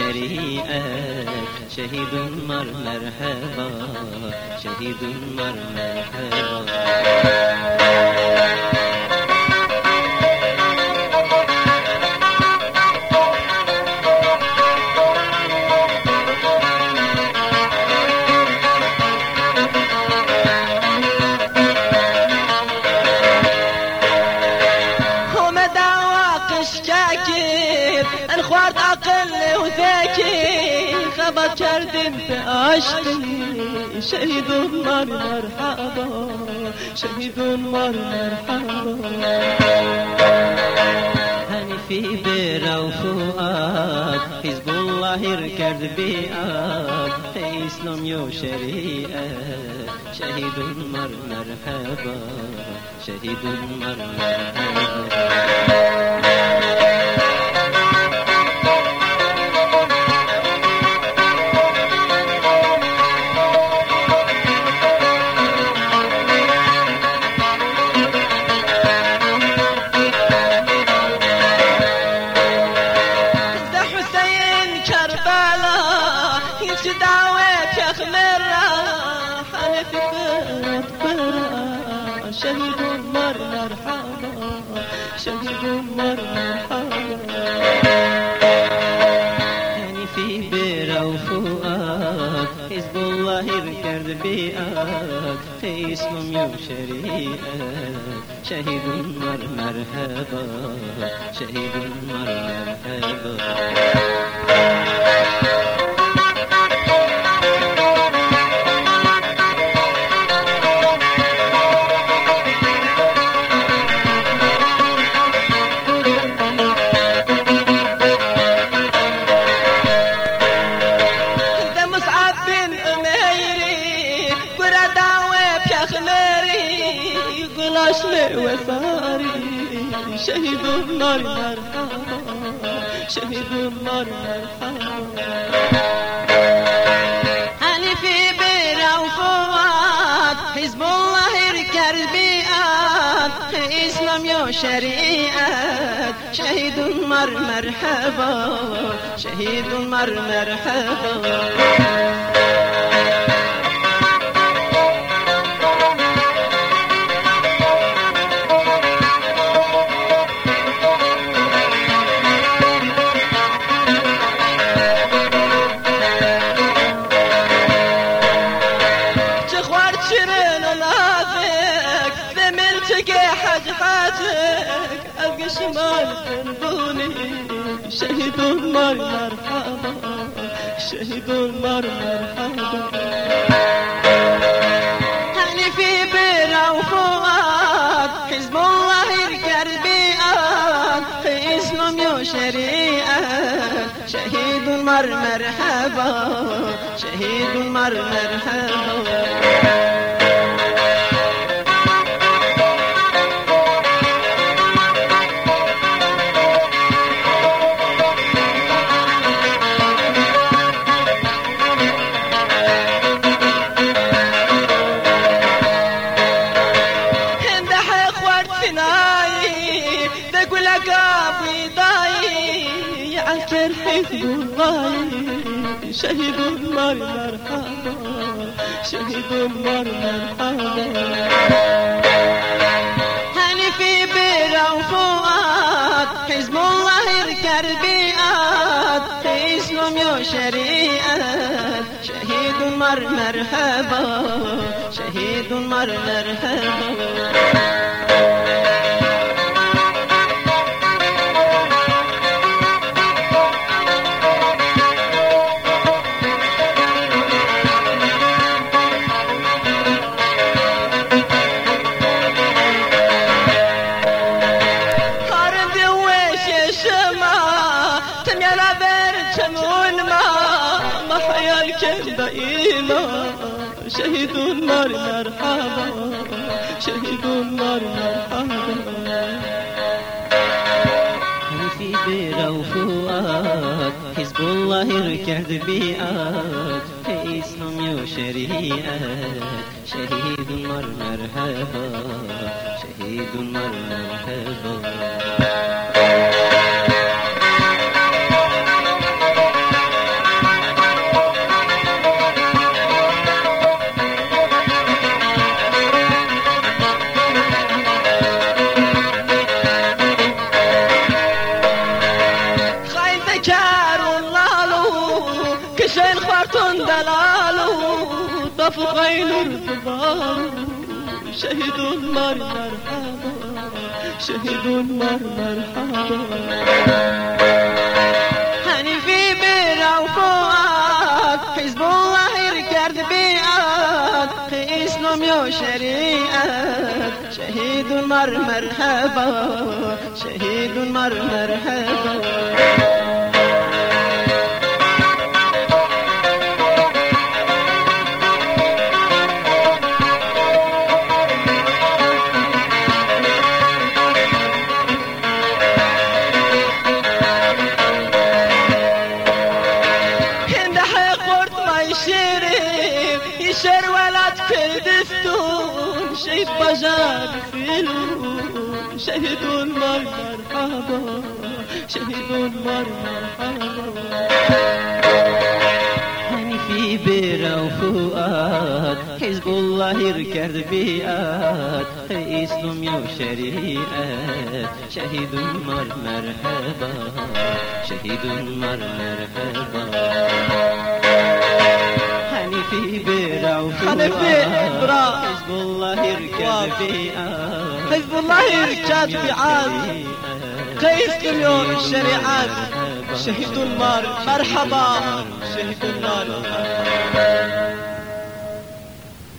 şeriat şehidun var merhaba. Şehidun var merhaba. Sabah kerdimde aşkı Şehidun var merhaba. Şehidun var merhaba. Hanifi bir avfuat Hizbullah irkerd biat Ey İslam yo şeriat Şehidun var merhaba. Şehidun var merhaba. شهيد مر مرحبا شهيد مر مرحبا يعني في بيرة وفؤاد حزب الله ركض بيئات اسلام يوم شريعة شهيد مر مرحبا شهيد مر مرحبا خماري يقول عشمي وفاري شهيد النار مرحبا شهيد النار مرحبا شريعت شهيد مرحبا شهيد مرحبا. حاجك ألقى شمال جنبوني شهد النار مرحبا شهد النار مرحبا هاني في بيرة وفؤاد حزب الله الكربيان في اسمهم يا شريعة شهيد المر مرحبا شهيد المر مرحبا قاضي ضايع الكرح والله شهد المر مرحبا شهيد المر مرحبا. هني في بيرة وفؤاد حزب الله الكربيات في اسلام يا شريعات شهيد المر مرحبا شهيد المر مرحبا. شهيد النار مرحبا شهيد النار مرحبا في بيرة وفؤاد حزب الله ركض بيئات في اسلام يو شريعات شهيد مر مرحبا شهيد مر مرحبا شين خارتون دلالو ضفو غين الكبار شهيد مر مرحبا شهيد مر مرحبا. حنيفي بينا وفوقك حزب الله يركض بیاد. قيس نوم شريعك شهيد مر مرحبا شهيد مر مرحبا. بجار فيلون شهيد مر مرحبا شهيد مر مرحبا Hanifi bir avfuat Hizbullah irkerdi biat İslam yo şeriat Şehidun mar merhaba Şehidun mar merhaba Hanifi حزب الله يركض في عاد قيس اليوم الشريعات شهيد النار مرحبا. شهيد النار.